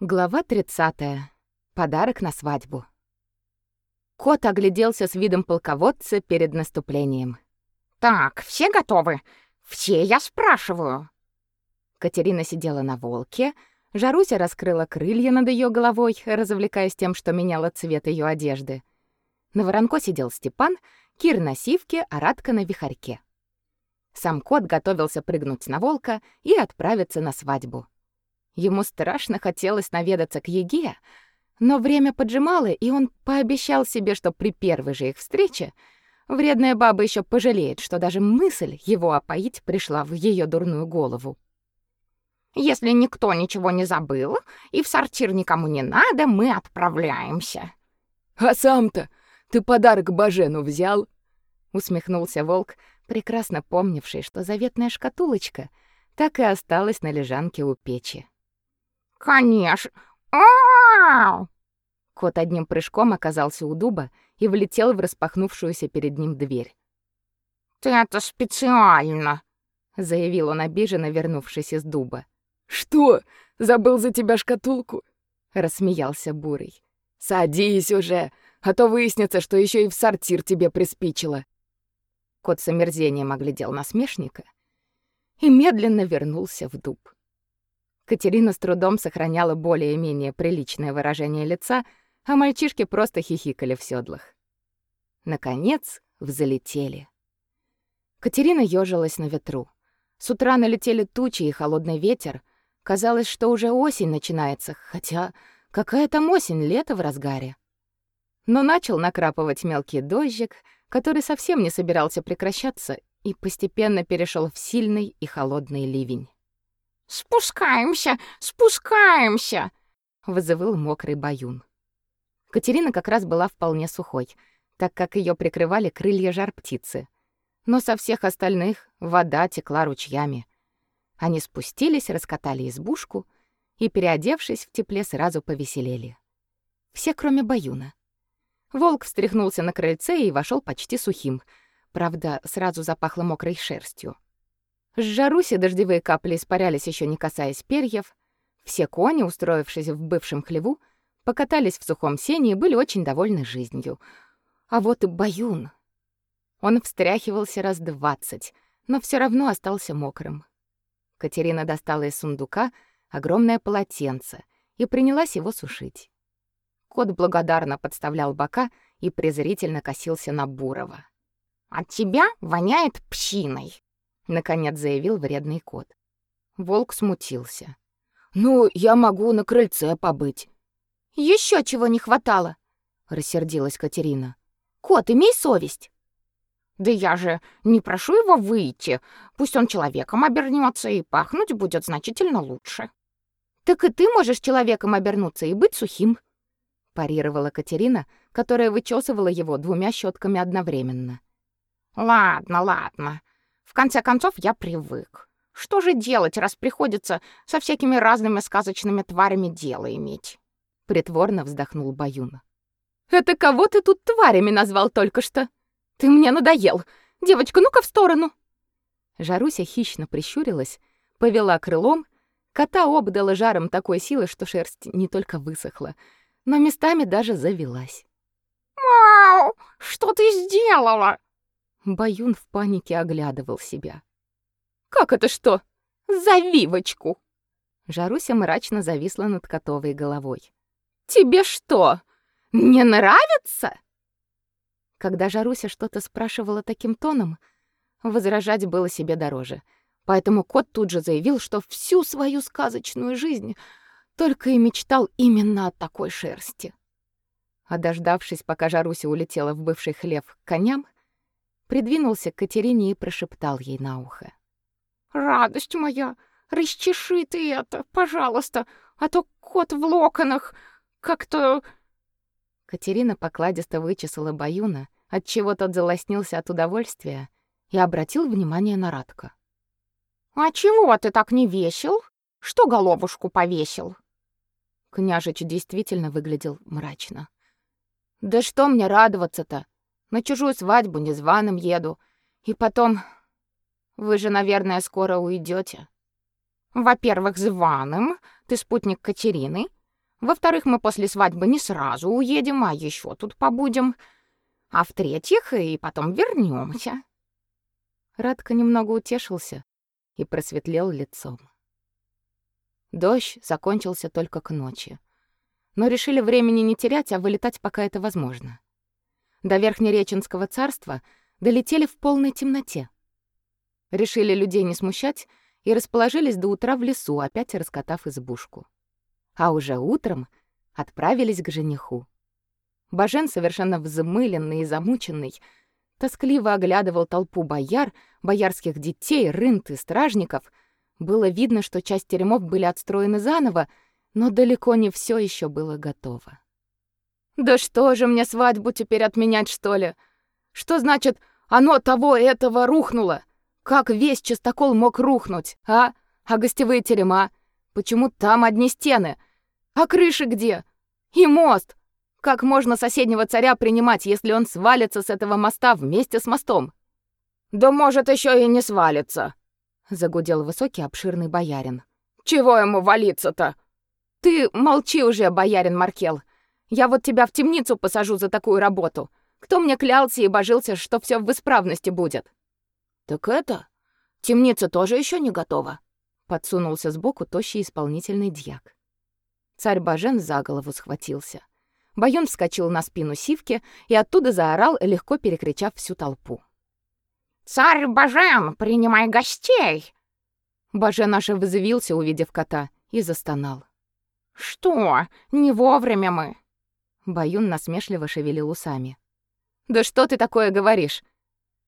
Глава 30. Подарок на свадьбу. Кот огляделся с видом полководца перед наступлением. «Так, все готовы? Все, я спрашиваю!» Катерина сидела на волке, Жаруся раскрыла крылья над ее головой, развлекаясь тем, что меняла цвет ее одежды. На воронко сидел Степан, Кир на сивке, а Радка на вихарьке. Сам кот готовился прыгнуть на волка и отправиться на свадьбу. Ему страшно хотелось наведаться к Еге, но время поджимало, и он пообещал себе, что при первой же их встрече вредная баба еще пожалеет, что даже мысль его опоить пришла в ее дурную голову. Если никто ничего не забыл и в сортир никому не надо, мы отправляемся. А сам-то ты подарок Бажену взял? усмехнулся волк, прекрасно помнивший, что заветная шкатулочка так и осталась на лежанке у печи. Конечно. Ау! Кот одним прыжком оказался у дуба и влетел в распахнувшуюся перед ним дверь. Ты это специально, заявил он обиженно, вернувшись из дуба. Что? Забыл за тебя шкатулку? рассмеялся Бурый. Садись уже, а то выяснится, что еще и в сортир тебе приспичило. Кот с омерзением оглядел насмешника и медленно вернулся в дуб. Катерина с трудом сохраняла более-менее приличное выражение лица, а мальчишки просто хихикали в седлах. Наконец, взлетели. Катерина ёжилась на ветру. С утра налетели тучи и холодный ветер. Казалось, что уже осень начинается, хотя какая там осень, лето в разгаре. Но начал накрапывать мелкий дождик, который совсем не собирался прекращаться и постепенно перешел в сильный и холодный ливень. Спускаемся, спускаемся, вызывал мокрый баюн. Катерина как раз была вполне сухой, так как ее прикрывали крылья жар-птицы. Но со всех остальных вода текла ручьями. Они спустились, раскатали избушку и, переодевшись в тепле, сразу повеселели. Все, кроме Баюна. Волк встряхнулся на крыльце и вошел почти сухим. Правда, сразу запахло мокрой шерстью. С жаруси дождевые капли испарялись еще не касаясь перьев. Все кони, устроившись в бывшем хлеву, покатались в сухом сене и были очень довольны жизнью. А вот и Баюн. Он встряхивался раз двадцать, но все равно остался мокрым. Катерина достала из сундука огромное полотенце и принялась его сушить. Кот благодарно подставлял бока и презрительно косился на Бурова. «От тебя воняет псиной», наконец заявил вредный кот. Волк смутился. Ну, я могу на крыльце побыть. Еще чего не хватало, рассердилась Катерина. Кот, имей совесть. Да я же не прошу его выйти. Пусть он человеком обернется и пахнуть будет значительно лучше. Так и ты можешь человеком обернуться и быть сухим, парировала Катерина, которая вычесывала его двумя щетками одновременно. Ладно, ладно. Конце концов, я привык. Что же делать, раз приходится со всякими разными сказочными тварями дело иметь? Притворно вздохнул Баюн. Это кого ты тут тварями назвал только что? Ты мне надоел. Девочка, ну-ка в сторону. Жаруся хищно прищурилась, повела крылом, кота обдала жаром такой силы, что шерсть не только высохла, но местами даже завилась. «Мау! Что ты сделала?» Баюн в панике оглядывал себя. «Как это что? Завивочку!» Жаруся мрачно зависла над котовой головой. «Тебе что, не нравится?» Когда Жаруся что-то спрашивала таким тоном, возражать было себе дороже. Поэтому кот тут же заявил, что всю свою сказочную жизнь только и мечтал именно о такой шерсти. А дождавшись, пока Жаруся улетела в бывший хлев к коням, придвинулся к Катерине и прошептал ей на ухо. «Радость моя, расчеши ты это, пожалуйста, а то кот в локонах как-то...» Катерина покладисто вычесала Баюна, отчего тот залоснился от удовольствия и обратил внимание на Радка. «А чего ты так не весел? Что головушку повесил?» Княжич действительно выглядел мрачно. «Да что мне радоваться-то? На чужую свадьбу незваным еду. И потом... Вы же, наверное, скоро уйдете. Во-первых, званым. Ты спутник Катерины. Во-вторых, мы после свадьбы не сразу уедем, а еще тут побудем. А в-третьих, и потом вернемся. Радко немного утешился и просветлел лицом. Дождь закончился только к ночи. Но решили времени не терять, а вылетать, пока это возможно. До Верхнереченского царства долетели в полной темноте. Решили людей не смущать и расположились до утра в лесу, опять раскатав избушку. А уже утром отправились к жениху. Бажен, совершенно взмыленный и замученный, тоскливо оглядывал толпу бояр, боярских детей, рынт и стражников. Было видно, что часть теремов были отстроены заново, но далеко не все еще было готово. «Да что же мне свадьбу теперь отменять, что ли? Что значит, оно того этого рухнуло? Как весь частокол мог рухнуть, а? А гостевые терема? Почему там одни стены? А крыши где? И мост? Как можно соседнего царя принимать, если он свалится с этого моста вместе с мостом? Да может еще и не свалится, загудел высокий обширный боярин. Чего ему валиться-то? Ты молчи уже, боярин Маркел. Я вот тебя в темницу посажу за такую работу. Кто мне клялся и божился, что все в исправности будет? Так это темница тоже еще не готова, подсунулся сбоку тощий исполнительный дьяк. Царь Бажен за голову схватился. Баюн вскочил на спину Сивки и оттуда заорал, легко перекричав всю толпу. «Царь Бажен, принимай гостей!» Бажен аж вызывился, увидев кота, и застонал. «Что? Не вовремя мы!» Баюн насмешливо шевелил усами. «Да что ты такое говоришь?»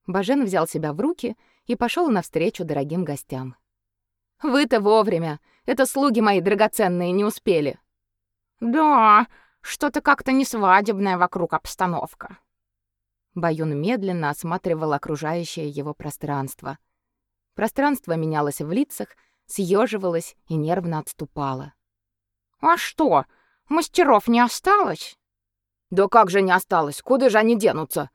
Бажен взял себя в руки и пошел навстречу дорогим гостям. «Вы-то вовремя! Это слуги мои драгоценные не успели!» «Да, что-то как-то не свадебная вокруг обстановка». Баюн медленно осматривал окружающее его пространство. Пространство менялось в лицах, съеживалось и нервно отступало. «А что, мастеров не осталось?» «Да как же не осталось? Куда же они денутся?»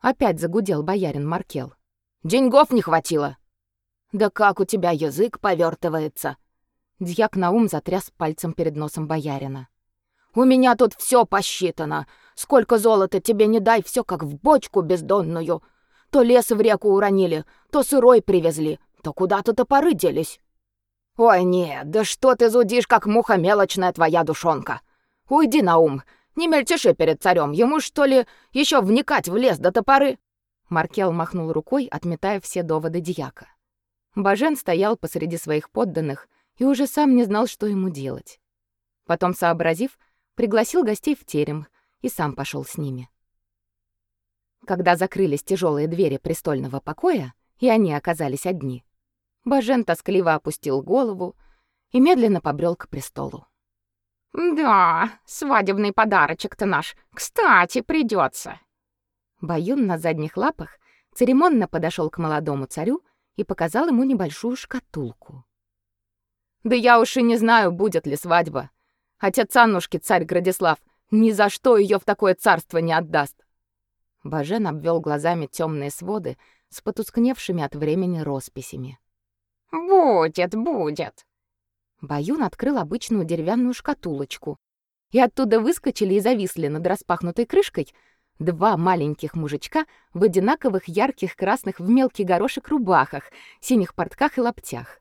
Опять загудел боярин Маркел. «Деньгов не хватило!» «Да как у тебя язык повертывается!» Дьяк Наум затряс пальцем перед носом боярина. «У меня тут все посчитано. Сколько золота тебе не дай, все как в бочку бездонную. То лес в реку уронили, то сырой привезли, то куда-то топоры делись». «Ой, нет, да что ты зудишь, как муха мелочная твоя душонка! Уйди, Наум, не мельтеши перед царем, ему что ли еще вникать в лес до топоры? Маркел махнул рукой, отметая все доводы дьяка. Бажен стоял посреди своих подданных и уже сам не знал, что ему делать. Потом, сообразив, пригласил гостей в терем и сам пошел с ними. Когда закрылись тяжелые двери престольного покоя, и они оказались одни, Бажен тоскливо опустил голову и медленно побрел к престолу. Да, свадебный подарочек-то наш, кстати, придется. Баюн на задних лапах церемонно подошел к молодому царю и показал ему небольшую шкатулку. Да я уж и не знаю, будет ли свадьба. Отец Аннушки, царь Градислав, ни за что ее в такое царство не отдаст. Бажен обвел глазами темные своды с потускневшими от времени росписями. Будет, будет. Баюн открыл обычную деревянную шкатулочку, и оттуда выскочили и зависли над распахнутой крышкой два маленьких мужичка в одинаковых ярких красных в мелкий горошек рубахах, синих портках и лаптях.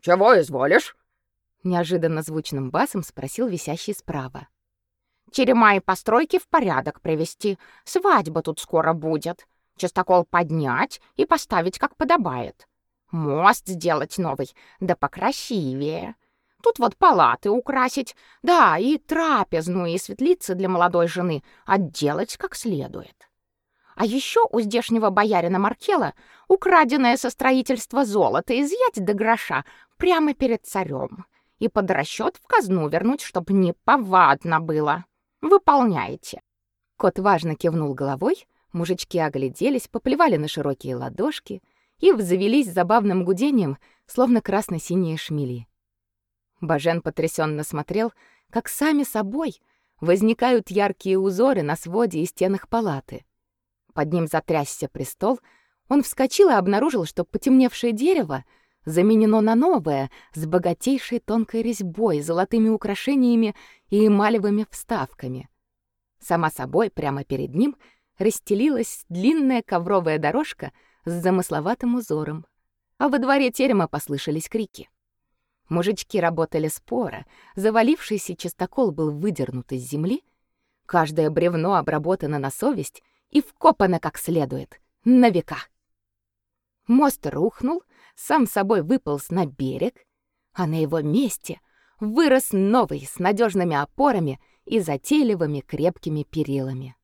«Чего изволишь?» Неожиданно звучным басом спросил висящий справа. «Терема и постройки в порядок привести. Свадьба тут скоро будет. Частокол поднять и поставить, как подобает. Мост сделать новый, да покрасивее. Тут вот палаты украсить, да, и трапезную, и светлицы для молодой жены отделать как следует. А еще у здешнего боярина Маркела украденное со строительства золото изъять до гроша прямо перед царем и под расчет в казну вернуть, чтобы не повадно было. Выполняйте. Кот важно кивнул головой, мужички огляделись, поплевали на широкие ладошки — и взвелись забавным гудением, словно красно-синие шмели. Бажен потрясенно смотрел, как сами собой возникают яркие узоры на своде и стенах палаты. Под ним затрясся престол, он вскочил и обнаружил, что потемневшее дерево заменено на новое с богатейшей тонкой резьбой, золотыми украшениями и эмалевыми вставками. Сама собой, прямо перед ним расстелилась длинная ковровая дорожка с замысловатым узором, а во дворе терема послышались крики. Мужички работали споро, завалившийся чистокол был выдернут из земли, каждое бревно обработано на совесть и вкопано как следует, на века. Мост рухнул, сам собой выполз на берег, а на его месте вырос новый с надежными опорами и затейливыми крепкими перилами.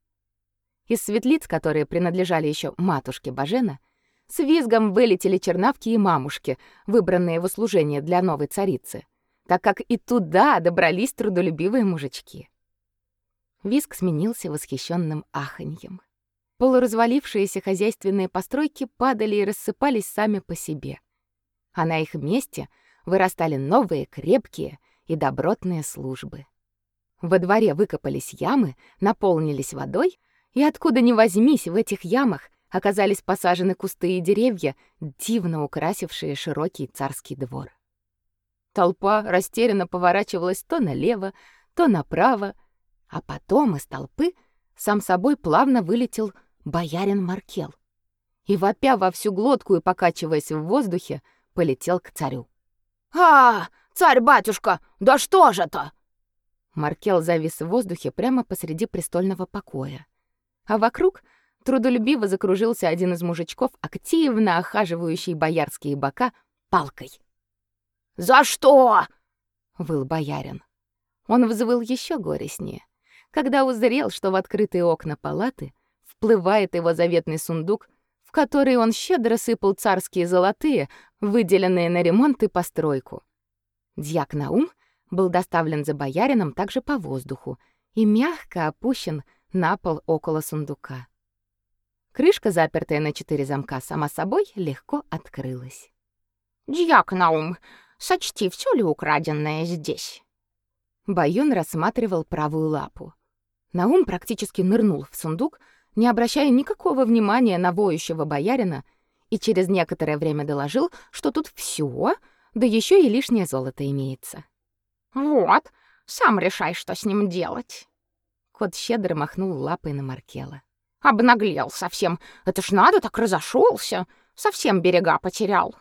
Из светлиц, которые принадлежали еще матушке Бажена, с визгом вылетели чернавки и мамушки, выбранные в услужение для новой царицы, так как и туда добрались трудолюбивые мужички. Визг сменился восхищенным аханьем. Полуразвалившиеся хозяйственные постройки падали и рассыпались сами по себе. А на их месте вырастали новые, крепкие и добротные службы. Во дворе выкопались ямы, наполнились водой, и откуда ни возьмись в этих ямах оказались посажены кусты и деревья, дивно украсившие широкий царский двор. Толпа растерянно поворачивалась то налево, то направо, а потом из толпы сам собой плавно вылетел боярин Маркел и, вопя во всю глотку и покачиваясь в воздухе, полетел к царю. «А, царь-батюшка, да что же это?» Маркел завис в воздухе прямо посреди престольного покоя, а вокруг — трудолюбиво закружился один из мужичков, активно охаживающий боярские бока палкой. «За что?» — выл боярин. Он взвыл еще горестнее, когда узрел, что в открытые окна палаты вплывает его заветный сундук, в который он щедро сыпал царские золотые, выделенные на ремонт и постройку. Дьяк Наум был доставлен за боярином также по воздуху и мягко опущен на пол около сундука. Крышка, запертая на четыре замка, сама собой легко открылась. «Дьяк Наум, сочти, все ли украденное здесь?» Баюн рассматривал правую лапу. Наум практически нырнул в сундук, не обращая никакого внимания на воющего боярина, и через некоторое время доложил, что тут все, да еще и лишнее золото имеется. «Вот, сам решай, что с ним делать». Кот щедро махнул лапой на Маркела. Обнаглел совсем. Это ж надо, так разошелся, Совсем берега потерял.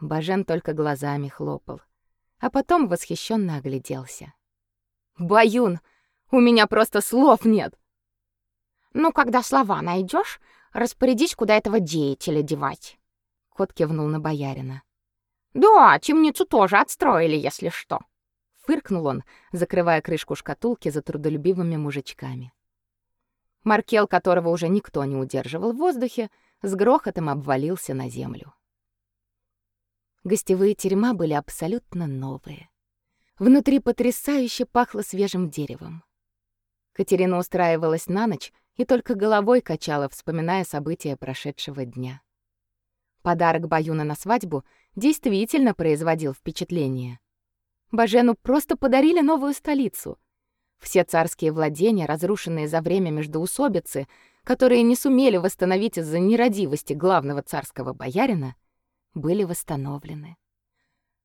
Бажен только глазами хлопал, а потом восхищенно огляделся. «Баюн, у меня просто слов нет!» «Ну, когда слова найдешь, распорядись, куда этого деятеля девать». Кот кивнул на боярина. «Да, темницу тоже отстроили, если что». Фыркнул он, закрывая крышку шкатулки за трудолюбивыми мужичками. Маркел, которого уже никто не удерживал в воздухе, с грохотом обвалился на землю. Гостевые терема были абсолютно новые. Внутри потрясающе пахло свежим деревом. Катерина устраивалась на ночь и только головой качала, вспоминая события прошедшего дня. Подарок Баюна на свадьбу действительно производил впечатление. Бажену просто подарили новую столицу — все царские владения, разрушенные за время междоусобицы, которые не сумели восстановить из-за нерадивости главного царского боярина, были восстановлены.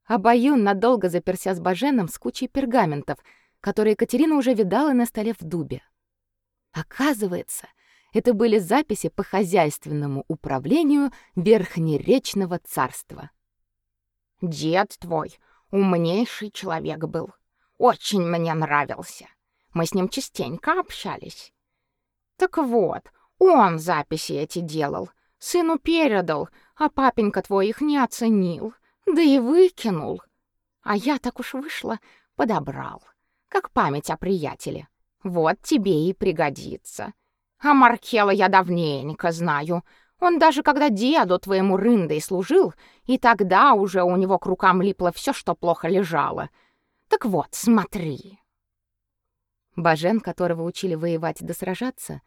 А Баюн надолго заперся с Баженом с кучей пергаментов, которые Екатерина уже видала на столе в дубе. Оказывается, это были записи по хозяйственному управлению Верхнеречного царства. «Дед твой умнейший человек был. Очень мне нравился. Мы с ним частенько общались. Так вот, он записи эти делал, сыну передал, а папенька твой их не оценил, да и выкинул. А я так уж вышла, подобрал, как память о приятеле. Вот тебе и пригодится. А Маркела я давненько знаю. Он даже когда деду твоему рындой служил, и тогда уже у него к рукам липло все, что плохо лежало. Так вот, смотри. Бажен, которого учили воевать да сражаться,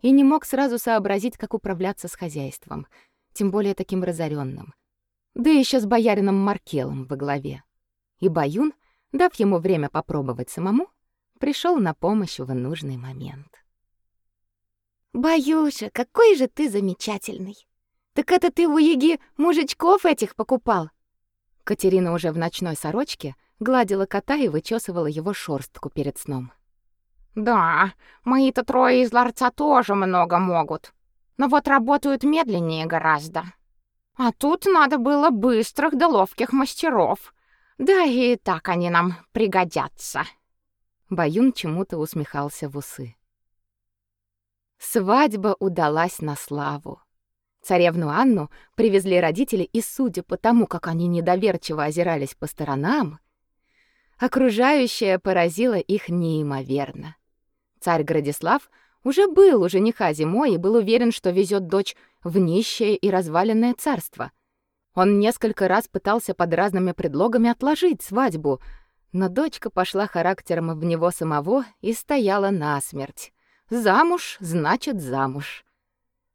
и не мог сразу сообразить, как управляться с хозяйством, тем более таким разоренным. Да еще с боярином Маркелом во главе. И Баюн, дав ему время попробовать самому, пришел на помощь в нужный момент. «Баюша, какой же ты замечательный! Так это ты у Яги мужичков этих покупал? Катерина уже в ночной сорочке гладила кота и вычесывала его шорстку перед сном. Да, мои-то трое из ларца тоже много могут. Но вот работают медленнее гораздо. А тут надо было быстрых да ловких мастеров. Да и так они нам пригодятся. Баюн чему-то усмехался в усы. Свадьба удалась на славу. Царевну Анну привезли родители, и судя по тому, как они недоверчиво озирались по сторонам, окружающее поразило их неимоверно. Царь Градислав уже был у жениха зимой и был уверен, что везет дочь в нищее и разваленное царство. Он несколько раз пытался под разными предлогами отложить свадьбу, но дочка пошла характером в него самого и стояла насмерть. Замуж значит замуж.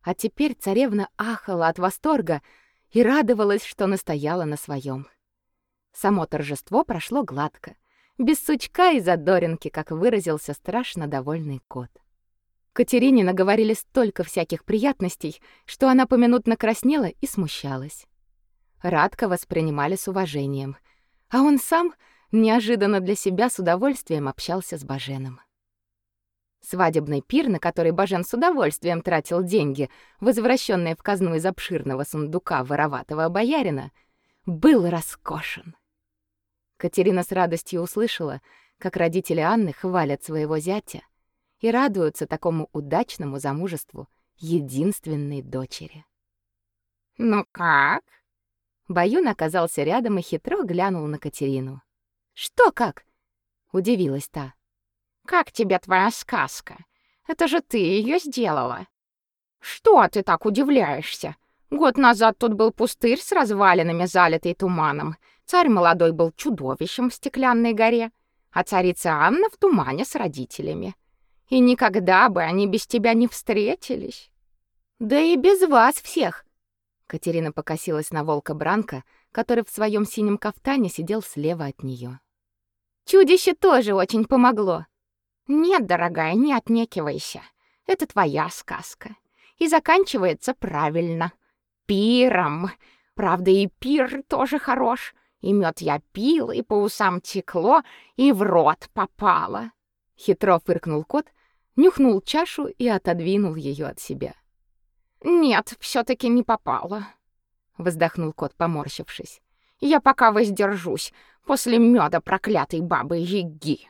А теперь царевна ахала от восторга и радовалась, что настояла на своем. Само торжество прошло гладко, без сучка и задоринки, как выразился страшно довольный кот. Катерине наговорили столько всяких приятностей, что она поминутно краснела и смущалась. Радка воспринимали с уважением, а он сам неожиданно для себя с удовольствием общался с Баженом. Свадебный пир, на который Бажен с удовольствием тратил деньги, возвращенные в казну из обширного сундука вороватого боярина, был роскошен. Катерина с радостью услышала, как родители Анны хвалят своего зятя и радуются такому удачному замужеству единственной дочери. «Ну как?» Баюн оказался рядом и хитро глянул на Катерину. «Что как?» — удивилась та. Как тебе твоя сказка? Это же ты ее сделала. Что ты так удивляешься? Год назад тут был пустырь с развалинами, залитый туманом. Царь молодой был чудовищем в стеклянной горе, а царица Анна в тумане с родителями. И никогда бы они без тебя не встретились. Да и без вас всех. Катерина покосилась на волка Бранка, который в своем синем кафтане сидел слева от нее. Чудище тоже очень помогло. Нет, дорогая, не отнекивайся. Это твоя сказка. И заканчивается правильно. Пиром. Правда, и пир тоже хорош. И мед я пил, и по усам текло, и в рот попало. Хитро фыркнул кот, нюхнул чашу и отодвинул ее от себя. Нет, все таки не попало, вздохнул кот, поморщившись. Я пока воздержусь после меда проклятой бабы Яги.